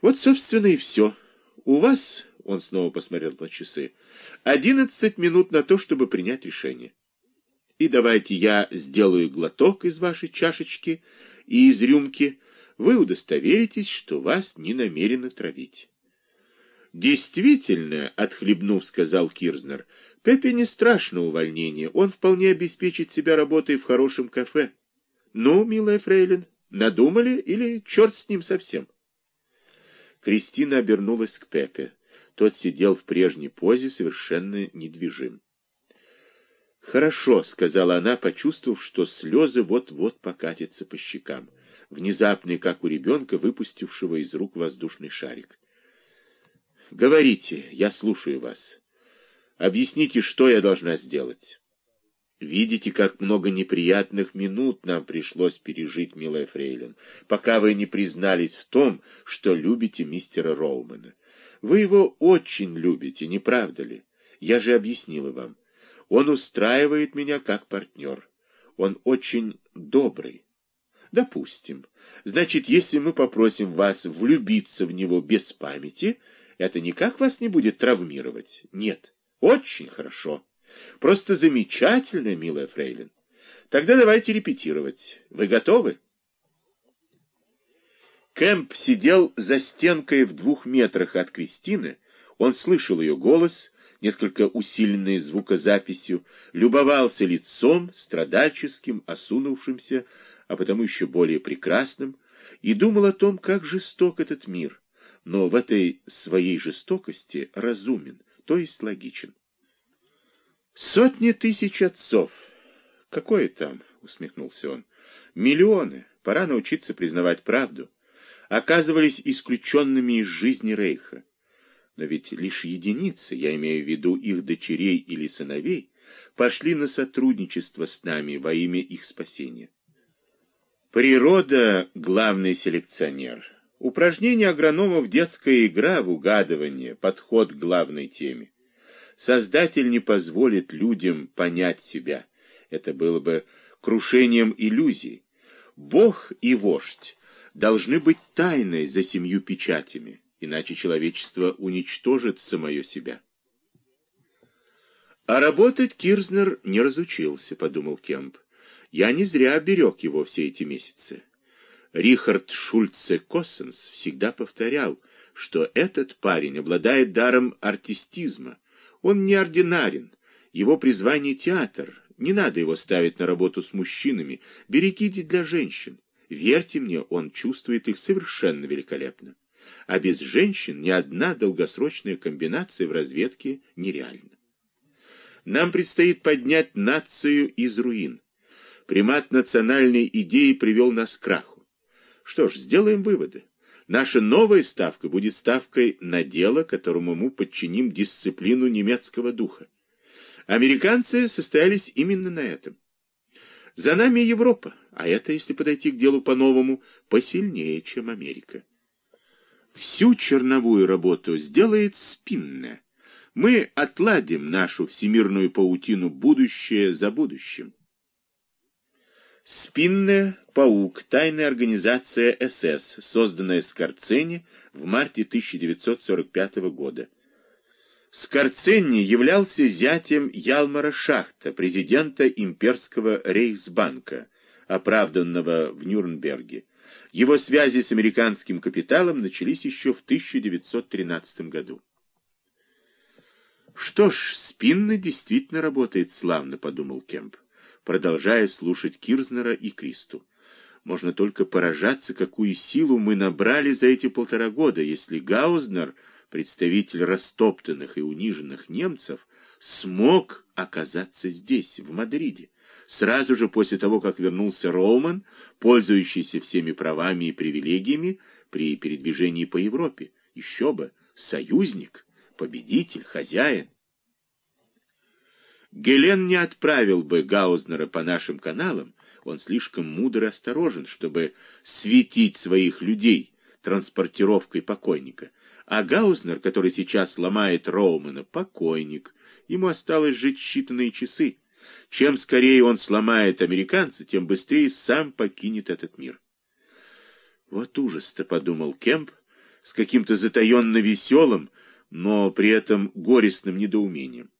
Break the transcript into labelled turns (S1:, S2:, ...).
S1: Вот, собственно, и все. У вас, он снова посмотрел на часы, одиннадцать минут на то, чтобы принять решение. И давайте я сделаю глоток из вашей чашечки и из рюмки. Вы удостоверитесь, что вас не намерены травить. Действительно, отхлебнув, сказал Кирзнер, Пепе не страшно увольнение, он вполне обеспечит себя работой в хорошем кафе. Ну, милая фрейлин, надумали или черт с ним совсем? Кристина обернулась к Пепе. Тот сидел в прежней позе, совершенно недвижим. «Хорошо», — сказала она, почувствовав, что слезы вот-вот покатятся по щекам, внезапные, как у ребенка, выпустившего из рук воздушный шарик. «Говорите, я слушаю вас. Объясните, что я должна сделать». Видите, как много неприятных минут нам пришлось пережить, милая Фрейлин, пока вы не признались в том, что любите мистера Роумана. Вы его очень любите, не правда ли? Я же объяснила вам. Он устраивает меня как партнер. Он очень добрый. Допустим. Значит, если мы попросим вас влюбиться в него без памяти, это никак вас не будет травмировать? Нет. Очень хорошо. Просто замечательно, милая фрейлин. Тогда давайте репетировать. Вы готовы? Кэмп сидел за стенкой в двух метрах от Кристины. Он слышал ее голос, несколько усиленный звукозаписью, любовался лицом, страдальческим, осунувшимся, а потому еще более прекрасным, и думал о том, как жесток этот мир, но в этой своей жестокости разумен, то есть логичен. Сотни тысяч отцов. Какое там, усмехнулся он. Миллионы. Пора научиться признавать правду. Оказывались исключенными из жизни Рейха. Но ведь лишь единицы, я имею в виду их дочерей или сыновей, пошли на сотрудничество с нами во имя их спасения. Природа — главный селекционер. Упражнение агрономов — детская игра в угадывание, подход к главной теме. Создатель не позволит людям понять себя. Это было бы крушением иллюзий. Бог и вождь должны быть тайной за семью печатями, иначе человечество уничтожит самое себя. А работать Кирзнер не разучился, подумал Кемп. Я не зря берег его все эти месяцы. Рихард Шульце Коссенс всегда повторял, что этот парень обладает даром артистизма, он неординарен. Его призвание — театр. Не надо его ставить на работу с мужчинами. Берегите для женщин. Верьте мне, он чувствует их совершенно великолепно. А без женщин ни одна долгосрочная комбинация в разведке нереальна. Нам предстоит поднять нацию из руин. Примат национальной идеи привел нас к краху. Что ж, сделаем выводы. Наша новая ставка будет ставкой на дело, которому мы подчиним дисциплину немецкого духа. Американцы состоялись именно на этом. За нами Европа, а это, если подойти к делу по-новому, посильнее, чем Америка. Всю черновую работу сделает спинная. Мы отладим нашу всемирную паутину будущее за будущим. Спинная «Паук» — тайная организация СС, созданная Скорцени в марте 1945 года. Скорцени являлся зятем Ялмара Шахта, президента имперского Рейхсбанка, оправданного в Нюрнберге. Его связи с американским капиталом начались еще в 1913 году. «Что ж, Спинна действительно работает славно», — подумал Кемп продолжая слушать Кирзнера и Кристу. Можно только поражаться, какую силу мы набрали за эти полтора года, если Гаузнер, представитель растоптанных и униженных немцев, смог оказаться здесь, в Мадриде, сразу же после того, как вернулся Роуман, пользующийся всеми правами и привилегиями при передвижении по Европе. Еще бы, союзник, победитель, хозяин. Гелен не отправил бы Гаузнера по нашим каналам, он слишком мудр и осторожен, чтобы светить своих людей транспортировкой покойника. А Гаузнер, который сейчас ломает Роумана, покойник. Ему осталось жить считанные часы. Чем скорее он сломает американца, тем быстрее сам покинет этот мир. Вот ужас-то, подумал Кемп, с каким-то затаенно веселым, но при этом горестным недоумением.